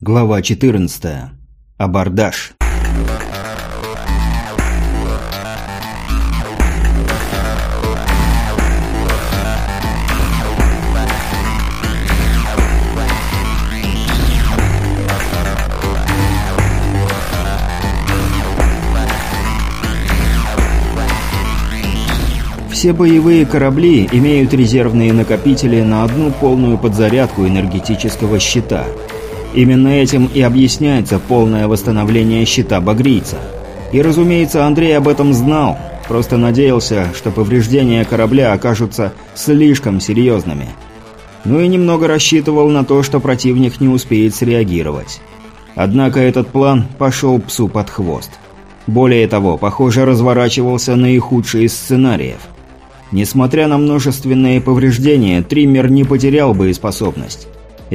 Глава 14. Абордаж. Все боевые корабли имеют резервные накопители на одну полную подзарядку энергетического щита – Именно этим и объясняется полное восстановление щита багрийца. И, разумеется, Андрей об этом знал, просто надеялся, что повреждения корабля окажутся слишком серьезными. Ну и немного рассчитывал на то, что противник не успеет среагировать. Однако этот план пошел псу под хвост. Более того, похоже, разворачивался наихудший из сценариев. Несмотря на множественные повреждения, Триммер не потерял боеспособность.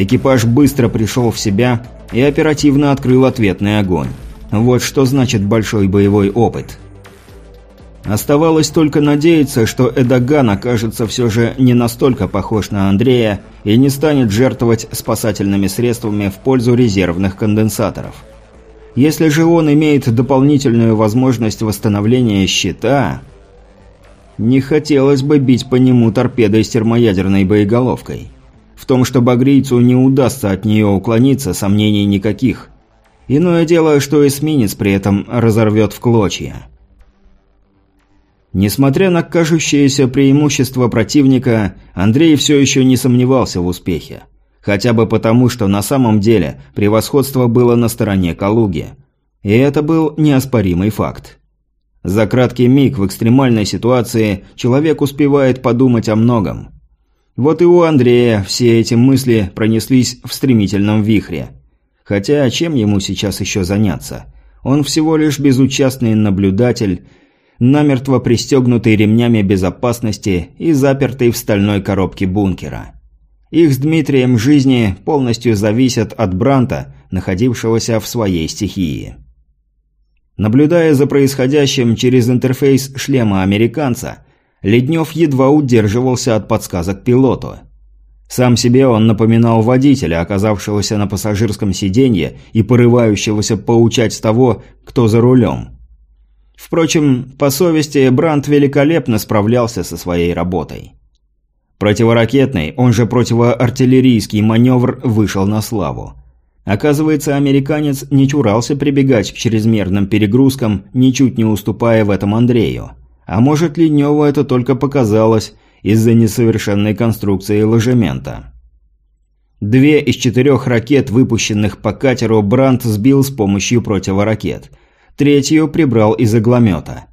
Экипаж быстро пришел в себя и оперативно открыл ответный огонь. Вот что значит большой боевой опыт. Оставалось только надеяться, что Эдаган окажется все же не настолько похож на Андрея и не станет жертвовать спасательными средствами в пользу резервных конденсаторов. Если же он имеет дополнительную возможность восстановления щита... Не хотелось бы бить по нему торпедой с термоядерной боеголовкой. В том, что багрийцу не удастся от нее уклониться, сомнений никаких. Иное дело, что эсминец при этом разорвет в клочья. Несмотря на кажущееся преимущество противника, Андрей все еще не сомневался в успехе. Хотя бы потому, что на самом деле превосходство было на стороне Калуги. И это был неоспоримый факт. За краткий миг в экстремальной ситуации человек успевает подумать о многом. Вот и у Андрея все эти мысли пронеслись в стремительном вихре. Хотя чем ему сейчас еще заняться? Он всего лишь безучастный наблюдатель, намертво пристегнутый ремнями безопасности и запертый в стальной коробке бункера. Их с Дмитрием жизни полностью зависят от Бранта, находившегося в своей стихии. Наблюдая за происходящим через интерфейс шлема американца, Леднев едва удерживался от подсказок пилоту. Сам себе он напоминал водителя, оказавшегося на пассажирском сиденье и порывающегося поучать того, кто за рулем. Впрочем, по совести Брандт великолепно справлялся со своей работой. Противоракетный, он же противоартиллерийский маневр вышел на славу. Оказывается, американец не чурался прибегать к чрезмерным перегрузкам, ничуть не уступая в этом Андрею. А может, Ленёву это только показалось из-за несовершенной конструкции ложемента. Две из четырех ракет, выпущенных по катеру, Брандт сбил с помощью противоракет. Третью прибрал из игломета.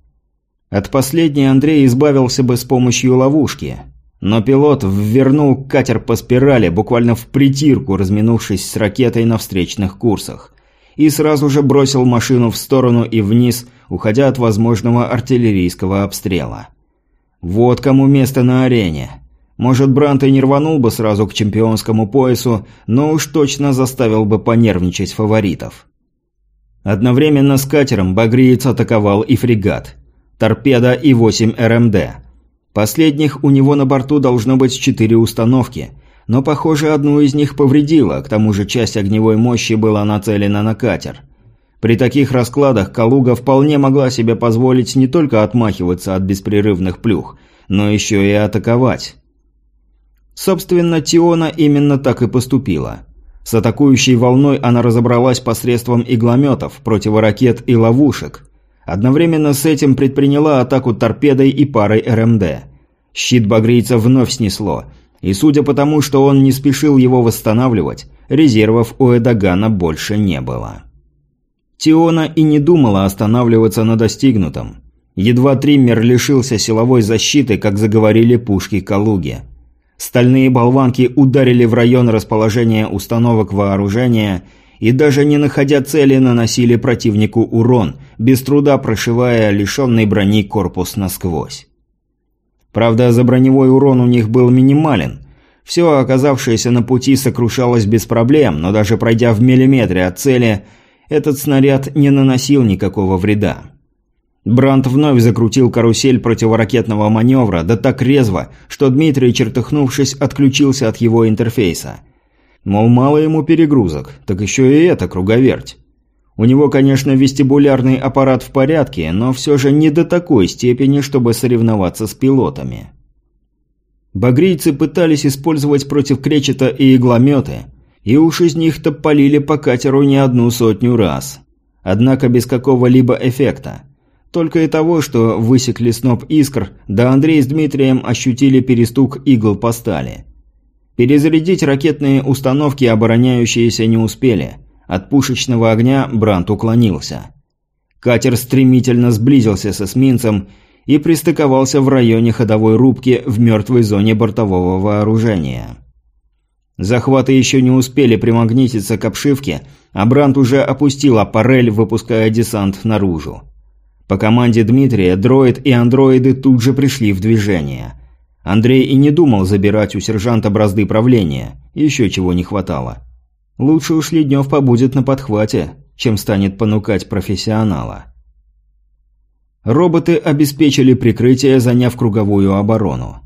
От последней Андрей избавился бы с помощью ловушки. Но пилот ввернул катер по спирали, буквально в притирку, разминувшись с ракетой на встречных курсах. И сразу же бросил машину в сторону и вниз, уходя от возможного артиллерийского обстрела. Вот кому место на арене. Может, Брант и не рванул бы сразу к чемпионскому поясу, но уж точно заставил бы понервничать фаворитов. Одновременно с катером багриец атаковал и фрегат. Торпеда и 8 РМД. Последних у него на борту должно быть 4 установки, но, похоже, одну из них повредило, к тому же часть огневой мощи была нацелена на катер – при таких раскладах Калуга вполне могла себе позволить не только отмахиваться от беспрерывных плюх, но еще и атаковать. Собственно, Тиона именно так и поступила. С атакующей волной она разобралась посредством иглометов, противоракет и ловушек. Одновременно с этим предприняла атаку торпедой и парой РМД. Щит багрийца вновь снесло, и судя по тому, что он не спешил его восстанавливать, резервов у Эдагана больше не было. Тиона и не думала останавливаться на достигнутом. Едва триммер лишился силовой защиты, как заговорили пушки Калуги. Стальные болванки ударили в район расположения установок вооружения и даже не находя цели наносили противнику урон, без труда прошивая лишенный брони корпус насквозь. Правда, за броневой урон у них был минимален. Все оказавшееся на пути сокрушалось без проблем, но даже пройдя в миллиметре от цели – этот снаряд не наносил никакого вреда. Брант вновь закрутил карусель противоракетного маневра, да так резво, что Дмитрий, чертыхнувшись, отключился от его интерфейса. Мол, мало ему перегрузок, так еще и это круговерть. У него, конечно, вестибулярный аппарат в порядке, но все же не до такой степени, чтобы соревноваться с пилотами. Багрийцы пытались использовать против кречета и иглометы, и уж из них-то полили по катеру не одну сотню раз. Однако без какого-либо эффекта. Только и того, что высекли сноп искр, да Андрей с Дмитрием ощутили перестук игл по стали. Перезарядить ракетные установки обороняющиеся не успели. От пушечного огня Брант уклонился. Катер стремительно сблизился с эсминцем и пристыковался в районе ходовой рубки в мертвой зоне бортового вооружения. Захваты еще не успели примагнититься к обшивке, а Брант уже опустил аппарель, выпуская десант наружу. По команде Дмитрия дроид и андроиды тут же пришли в движение. Андрей и не думал забирать у сержанта бразды правления, еще чего не хватало. Лучше уж Леднев побудет на подхвате, чем станет понукать профессионала. Роботы обеспечили прикрытие, заняв круговую оборону.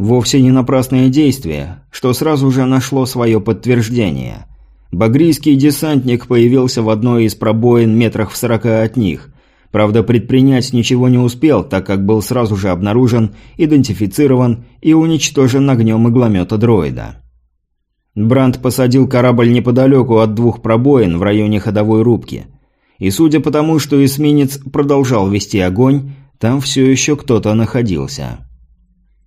Вовсе не напрасное действие, что сразу же нашло свое подтверждение. Багрийский десантник появился в одной из пробоин метрах в сорока от них. Правда, предпринять ничего не успел, так как был сразу же обнаружен, идентифицирован и уничтожен огнем игломета дроида. Бранд посадил корабль неподалеку от двух пробоин в районе ходовой рубки – и судя по тому, что эсминец продолжал вести огонь, там все еще кто-то находился.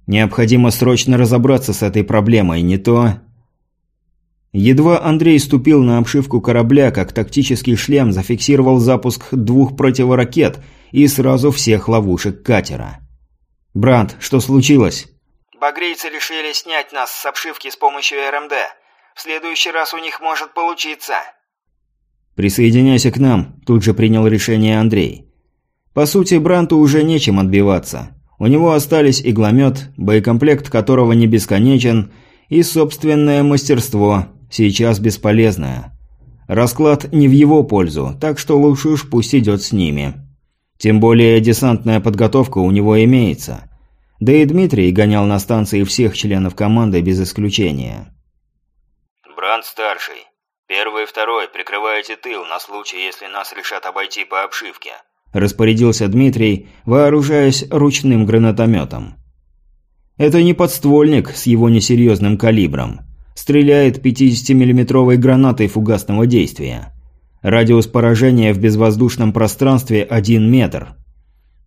Необходимо срочно разобраться с этой проблемой, не то... Едва Андрей ступил на обшивку корабля, как тактический шлем зафиксировал запуск двух противоракет и сразу всех ловушек катера. «Бранд, что случилось?» «Багрийцы решили снять нас с обшивки с помощью РМД. В следующий раз у них может получиться». «Присоединяйся к нам», – тут же принял решение Андрей. По сути, Бранту уже нечем отбиваться. У него остались игломет, боекомплект которого не бесконечен, и собственное мастерство, сейчас бесполезное. Расклад не в его пользу, так что лучше уж пусть идет с ними. Тем более десантная подготовка у него имеется. Да и Дмитрий гонял на станции всех членов команды без исключения. «Бранд-старший, «Первый и второй прикрываете тыл на случай, если нас решат обойти по обшивке», – распорядился Дмитрий, вооружаясь ручным гранатометом. «Это не подствольник с его несерьезным калибром. Стреляет 50-миллиметровой гранатой фугасного действия. Радиус поражения в безвоздушном пространстве – 1 метр».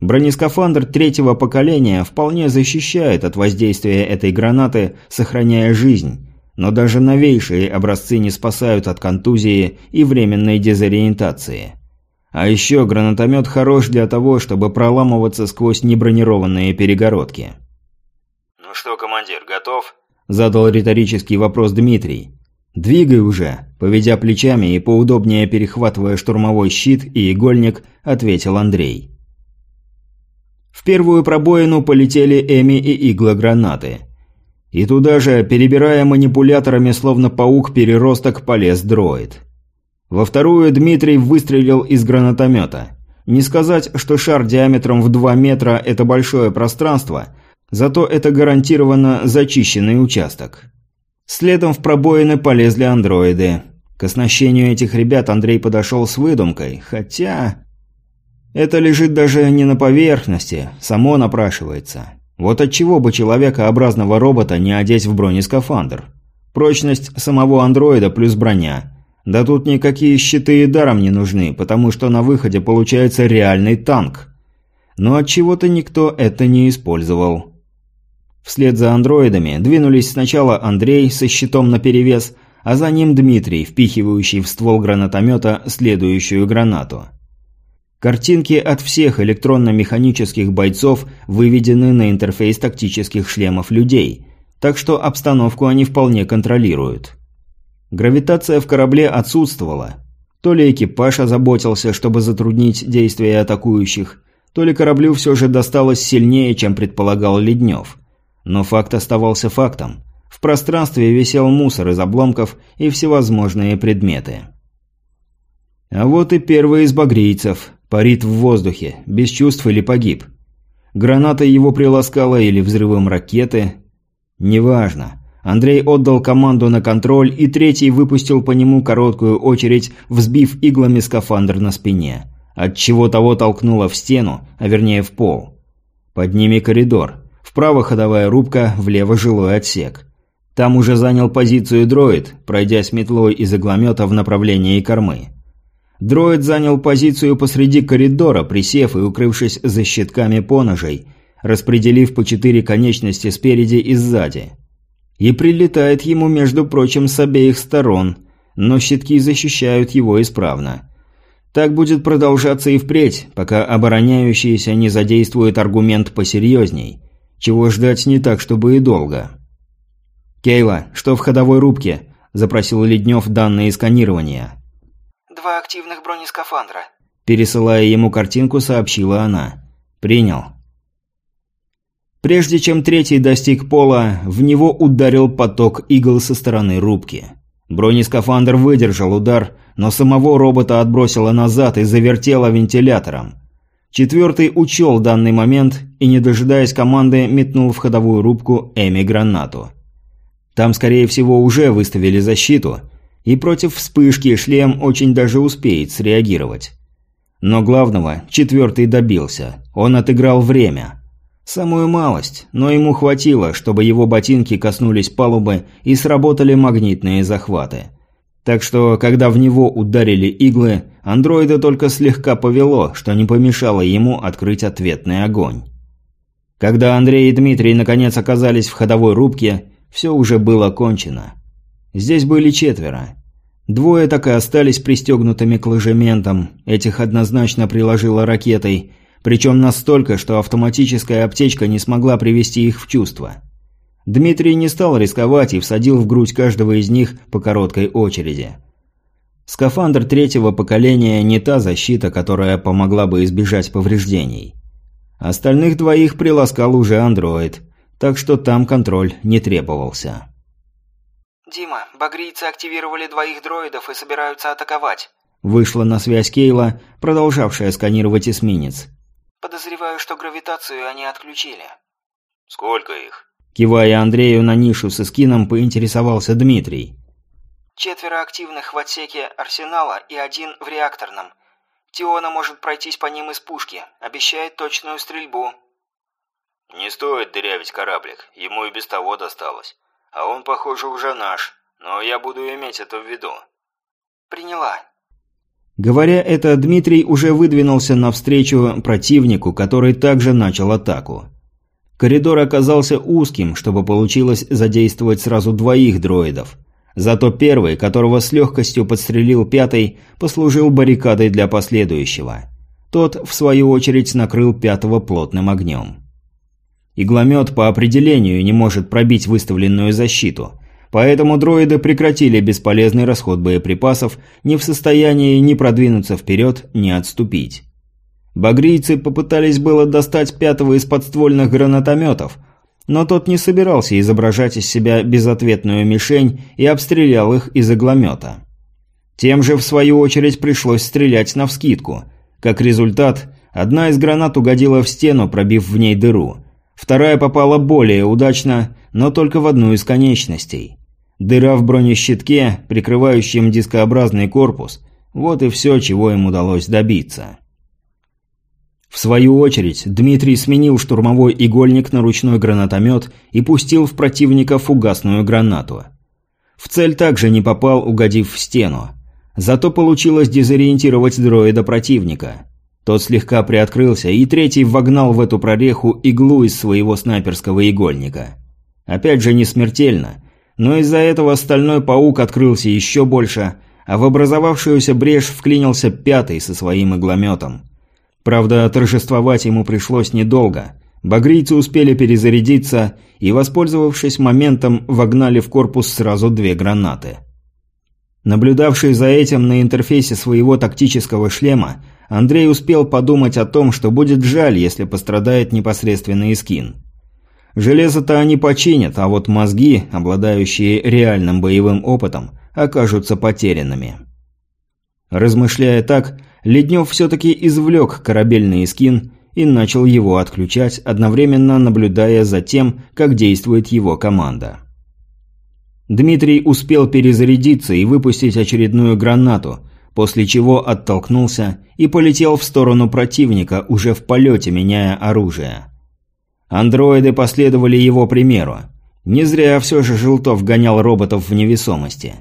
Бронескафандр третьего поколения вполне защищает от воздействия этой гранаты, сохраняя жизнь, но даже новейшие образцы не спасают от контузии и временной дезориентации. А еще гранатомет хорош для того, чтобы проламываться сквозь небронированные перегородки. «Ну что, командир, готов?» – задал риторический вопрос Дмитрий. «Двигай уже!» – поведя плечами и поудобнее перехватывая штурмовой щит и игольник, ответил Андрей. В первую пробоину полетели Эми и иглогранаты. И туда же, перебирая манипуляторами, словно паук-переросток, полез дроид. Во вторую Дмитрий выстрелил из гранатомета. Не сказать, что шар диаметром в 2 метра – это большое пространство, зато это гарантированно зачищенный участок. Следом в пробоины полезли андроиды. К оснащению этих ребят Андрей подошел с выдумкой, хотя... Это лежит даже не на поверхности, само напрашивается. Вот отчего бы человекообразного робота не одеть в бронескафандр? Прочность самого андроида плюс броня. Да тут никакие щиты и даром не нужны, потому что на выходе получается реальный танк. Но от чего то никто это не использовал. Вслед за андроидами двинулись сначала Андрей со щитом наперевес, а за ним Дмитрий, впихивающий в ствол гранатомета следующую гранату. Картинки от всех электронно-механических бойцов выведены на интерфейс тактических шлемов людей, так что обстановку они вполне контролируют. Гравитация в корабле отсутствовала. То ли экипаж озаботился, чтобы затруднить действия атакующих, то ли кораблю все же досталось сильнее, чем предполагал Леднев. Но факт оставался фактом. В пространстве висел мусор из обломков и всевозможные предметы. А вот и первый из багрийцев, Парит в воздухе, без чувств или погиб. Граната его приласкала или взрывом ракеты. Неважно. Андрей отдал команду на контроль, и третий выпустил по нему короткую очередь, взбив иглами скафандр на спине. Отчего того толкнуло в стену, а вернее в пол. Под ними коридор. Вправо ходовая рубка, влево жилой отсек. Там уже занял позицию дроид, пройдя с метлой из игломета в направлении кормы. Дроид занял позицию посреди коридора, присев и укрывшись за щитками поножей, распределив по четыре конечности спереди и сзади. И прилетает ему, между прочим, с обеих сторон, но щитки защищают его исправно. Так будет продолжаться и впредь, пока обороняющиеся не задействуют аргумент посерьезней, чего ждать не так, чтобы и долго. «Кейла, что в ходовой рубке?» – запросил Леднев данные сканирования. «Два активных бронескафандра». Пересылая ему картинку, сообщила она. «Принял». Прежде чем третий достиг пола, в него ударил поток игл со стороны рубки. Бронескафандр выдержал удар, но самого робота отбросило назад и завертело вентилятором. Четвертый учел данный момент и, не дожидаясь команды, метнул в ходовую рубку Эми гранату. Там, скорее всего, уже выставили защиту, и против вспышки шлем очень даже успеет среагировать. Но главного четвертый добился. Он отыграл время. Самую малость, но ему хватило, чтобы его ботинки коснулись палубы и сработали магнитные захваты. Так что, когда в него ударили иглы, андроида только слегка повело, что не помешало ему открыть ответный огонь. Когда Андрей и Дмитрий наконец оказались в ходовой рубке, все уже было кончено. Здесь были четверо. Двое так и остались пристегнутыми к ложементам, этих однозначно приложила ракетой – причем настолько, что автоматическая аптечка не смогла привести их в чувство. Дмитрий не стал рисковать и всадил в грудь каждого из них по короткой очереди. Скафандр третьего поколения не та защита, которая помогла бы избежать повреждений. Остальных двоих приласкал уже андроид, так что там контроль не требовался. «Дима, багрийцы активировали двоих дроидов и собираются атаковать», Вышла на связь Кейла, продолжавшая сканировать эсминец. Подозреваю, что гравитацию они отключили. Сколько их? Кивая Андрею на нишу с эскином, поинтересовался Дмитрий. Четверо активных в отсеке арсенала и один в реакторном. Тиона может пройтись по ним из пушки. Обещает точную стрельбу. Не стоит дырявить кораблик. Ему и без того досталось. А он, похоже, уже наш. Но я буду иметь это в виду. Приняла. Говоря это, Дмитрий уже выдвинулся навстречу противнику, который также начал атаку. Коридор оказался узким, чтобы получилось задействовать сразу двоих дроидов. Зато первый, которого с легкостью подстрелил пятый, послужил баррикадой для последующего. Тот, в свою очередь, накрыл пятого плотным огнем. Игломет по определению не может пробить выставленную защиту – Поэтому дроиды прекратили бесполезный расход боеприпасов, не в состоянии ни продвинуться вперед, ни отступить. Багрийцы попытались было достать пятого из подствольных гранатометов, но тот не собирался изображать из себя безответную мишень и обстрелял их из игломета. Тем же, в свою очередь, пришлось стрелять навскидку. Как результат, одна из гранат угодила в стену, пробив в ней дыру. Вторая попала более удачно, но только в одну из конечностей. Дыра в бронещитке, прикрывающем дискообразный корпус – вот и все, чего им удалось добиться. В свою очередь, Дмитрий сменил штурмовой игольник на ручной гранатомет и пустил в противника фугасную гранату. В цель также не попал, угодив в стену. Зато получилось дезориентировать дроида противника. Тот слегка приоткрылся, и третий вогнал в эту прореху иглу из своего снайперского игольника. Опять же не смертельно, но из-за этого стальной паук открылся еще больше, а в образовавшуюся брешь вклинился пятый со своим иглометом. Правда, торжествовать ему пришлось недолго. Багрийцы успели перезарядиться и, воспользовавшись моментом, вогнали в корпус сразу две гранаты. Наблюдавший за этим на интерфейсе своего тактического шлема, Андрей успел подумать о том, что будет жаль, если пострадает непосредственный скин. Железо-то они починят, а вот мозги, обладающие реальным боевым опытом, окажутся потерянными. Размышляя так, Леднев все-таки извлек корабельный скин и начал его отключать, одновременно наблюдая за тем, как действует его команда. Дмитрий успел перезарядиться и выпустить очередную гранату, после чего оттолкнулся и полетел в сторону противника, уже в полете меняя оружие. Андроиды последовали его примеру. Не зря все же Желтов гонял роботов в невесомости.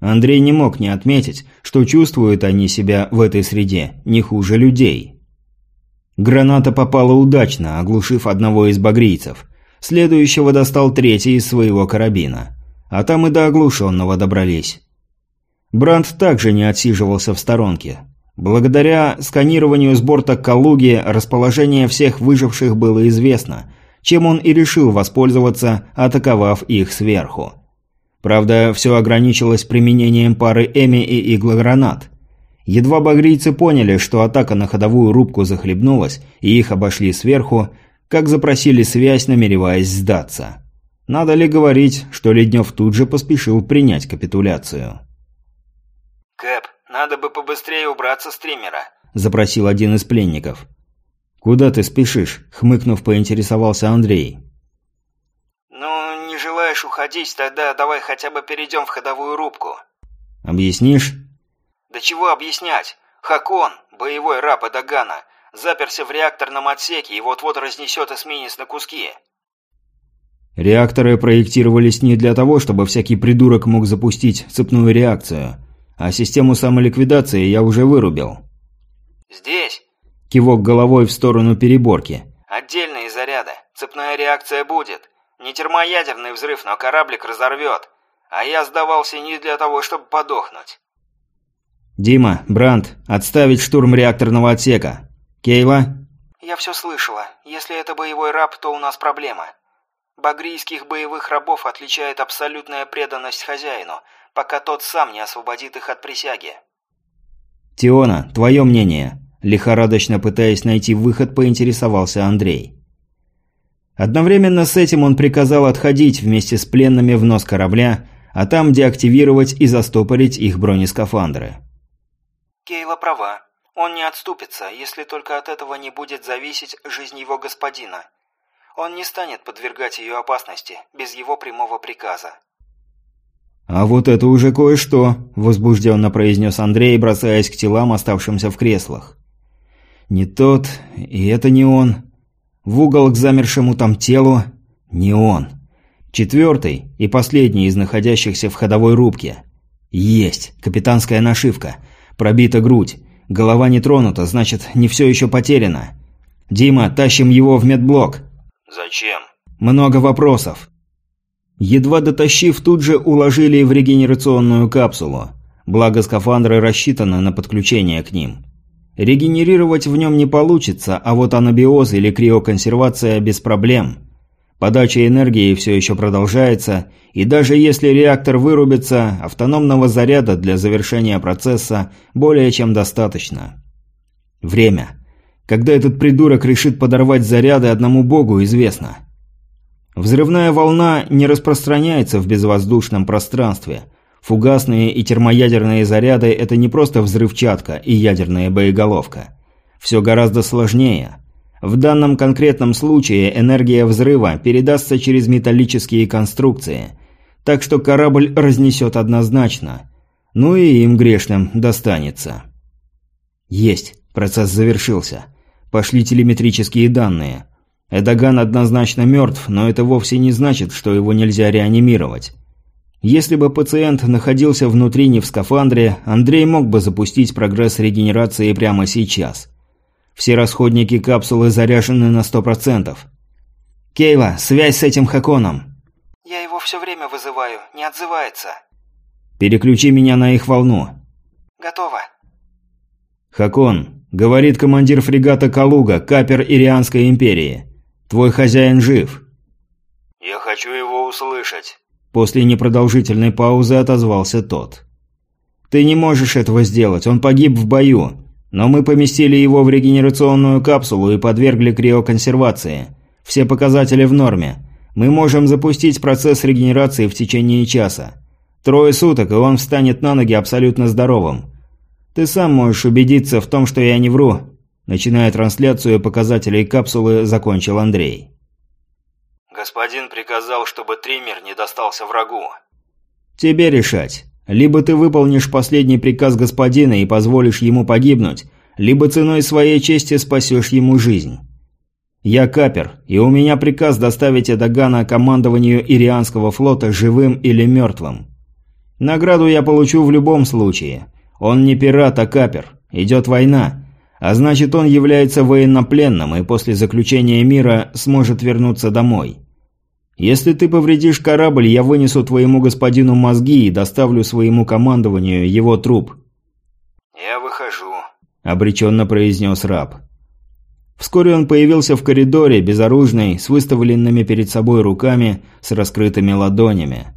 Андрей не мог не отметить, что чувствуют они себя в этой среде не хуже людей. Граната попала удачно, оглушив одного из багрийцев. Следующего достал третий из своего карабина. А там и до оглушенного добрались. Бранд также не отсиживался в сторонке. Благодаря сканированию с борта Калуги расположение всех выживших было известно, чем он и решил воспользоваться, атаковав их сверху. Правда, все ограничилось применением пары Эми и иглогранат. Едва багрийцы поняли, что атака на ходовую рубку захлебнулась и их обошли сверху, как запросили связь, намереваясь сдаться. Надо ли говорить, что Леднев тут же поспешил принять капитуляцию? «Кэп, надо бы побыстрее убраться с триммера», – запросил один из пленников. «Куда ты спешишь?» – хмыкнув, поинтересовался Андрей. «Ну, не желаешь уходить, тогда давай хотя бы перейдем в ходовую рубку». «Объяснишь?» «Да чего объяснять? Хакон, боевой раб Эдагана, заперся в реакторном отсеке и вот-вот разнесет эсминец на куски». Реакторы проектировались не для того, чтобы всякий придурок мог запустить цепную реакцию, а систему самоликвидации я уже вырубил. «Здесь?» Кивок головой в сторону переборки. «Отдельные заряды. Цепная реакция будет. Не термоядерный взрыв, но кораблик разорвет. А я сдавался не для того, чтобы подохнуть». «Дима, Бранд, отставить штурм реакторного отсека. Кейла?» «Я все слышала. Если это боевой раб, то у нас проблема. Багрийских боевых рабов отличает абсолютная преданность хозяину, пока тот сам не освободит их от присяги. «Тиона, твое мнение?» Лихорадочно пытаясь найти выход, поинтересовался Андрей. Одновременно с этим он приказал отходить вместе с пленными в нос корабля, а там деактивировать и застопорить их бронескафандры. Кейла права. Он не отступится, если только от этого не будет зависеть жизнь его господина. Он не станет подвергать ее опасности без его прямого приказа. «А вот это уже кое-что», – возбужденно произнес Андрей, бросаясь к телам, оставшимся в креслах. «Не тот, и это не он. В угол к замершему там телу – не он. Четвертый и последний из находящихся в ходовой рубке. Есть, капитанская нашивка. Пробита грудь. Голова не тронута, значит, не все еще потеряно. Дима, тащим его в медблок. «Зачем?» «Много вопросов». Едва дотащив, тут же уложили в регенерационную капсулу. Благо скафандры рассчитаны на подключение к ним. Регенерировать в нем не получится, а вот анабиоз или криоконсервация без проблем. Подача энергии все еще продолжается, и даже если реактор вырубится, автономного заряда для завершения процесса более чем достаточно. Время. Когда этот придурок решит подорвать заряды, одному богу известно. Взрывная волна не распространяется в безвоздушном пространстве. Фугасные и термоядерные заряды – это не просто взрывчатка и ядерная боеголовка. Все гораздо сложнее. В данном конкретном случае энергия взрыва передастся через металлические конструкции, так что корабль разнесет однозначно. Ну и им грешным достанется. Есть, процесс завершился. Пошли телеметрические данные. Эдаган однозначно мертв, но это вовсе не значит, что его нельзя реанимировать. Если бы пациент находился внутри не в скафандре, Андрей мог бы запустить прогресс регенерации прямо сейчас. Все расходники капсулы заряжены на 100%. «Кейла, связь с этим Хаконом!» «Я его все время вызываю, не отзывается». «Переключи меня на их волну». «Готово». «Хакон, Говорит командир фрегата «Калуга», капер Ирианской империи. Твой хозяин жив. Я хочу его услышать. После непродолжительной паузы отозвался тот. Ты не можешь этого сделать, он погиб в бою. Но мы поместили его в регенерационную капсулу и подвергли криоконсервации. Все показатели в норме. Мы можем запустить процесс регенерации в течение часа. Трое суток, и он встанет на ноги абсолютно здоровым. Ты сам можешь убедиться в том, что я не вру. Начиная трансляцию показателей капсулы, закончил Андрей. Господин приказал, чтобы триммер не достался врагу. «Тебе решать. Либо ты выполнишь последний приказ господина и позволишь ему погибнуть, либо ценой своей чести спасешь ему жизнь. Я капер, и у меня приказ доставить Эдагана командованию Ирианского флота живым или мертвым. Награду я получу в любом случае. Он не пират, а капер. Идет война. А значит, он является военнопленным и после заключения мира сможет вернуться домой. Если ты повредишь корабль, я вынесу твоему господину мозги и доставлю своему командованию его труп». «Я выхожу», – обреченно произнес раб. Вскоре он появился в коридоре, безоружный, с выставленными перед собой руками, с раскрытыми ладонями.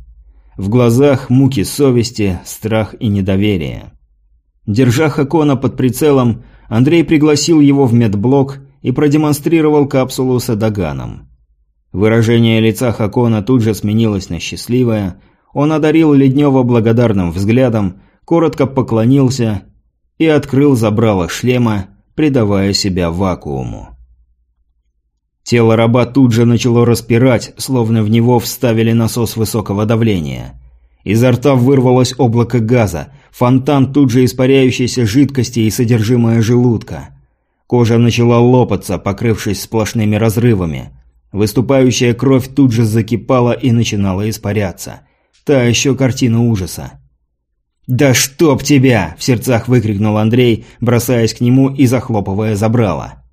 В глазах муки совести, страх и недоверие. Держа Хакона под прицелом, Андрей пригласил его в медблок и продемонстрировал капсулу с Эдаганом. Выражение лица Хакона тут же сменилось на счастливое. Он одарил Леднева благодарным взглядом, коротко поклонился и открыл забрало шлема, придавая себя вакууму. Тело раба тут же начало распирать, словно в него вставили насос высокого давления. Изо рта вырвалось облако газа, фонтан тут же испаряющейся жидкости и содержимое желудка. Кожа начала лопаться, покрывшись сплошными разрывами. Выступающая кровь тут же закипала и начинала испаряться. Та еще картина ужаса. «Да чтоб тебя!» – в сердцах выкрикнул Андрей, бросаясь к нему и захлопывая забрало.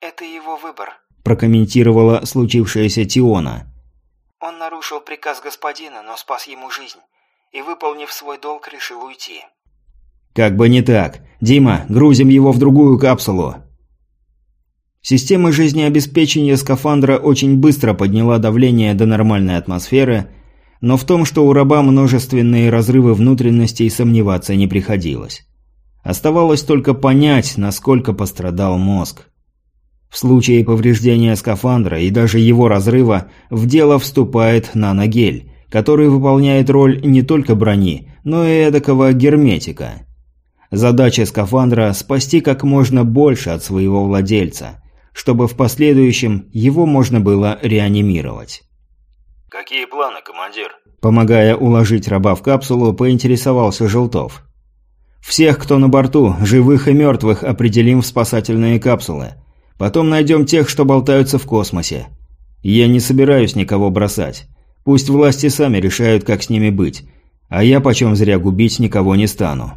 «Это его выбор», – прокомментировала случившееся Тиона. Он нарушил приказ господина, но спас ему жизнь. И, выполнив свой долг, решил уйти. «Как бы не так. Дима, грузим его в другую капсулу». Система жизнеобеспечения скафандра очень быстро подняла давление до нормальной атмосферы, но в том, что у раба множественные разрывы внутренностей, сомневаться не приходилось. Оставалось только понять, насколько пострадал мозг. В случае повреждения скафандра и даже его разрыва в дело вступает наногель, который выполняет роль не только брони, но и эдакого герметика. Задача скафандра – спасти как можно больше от своего владельца, чтобы в последующем его можно было реанимировать. «Какие планы, командир?» Помогая уложить раба в капсулу, поинтересовался Желтов. «Всех, кто на борту, живых и мертвых, определим в спасательные капсулы. Потом найдем тех, что болтаются в космосе. Я не собираюсь никого бросать. Пусть власти сами решают, как с ними быть. А я почем зря губить никого не стану.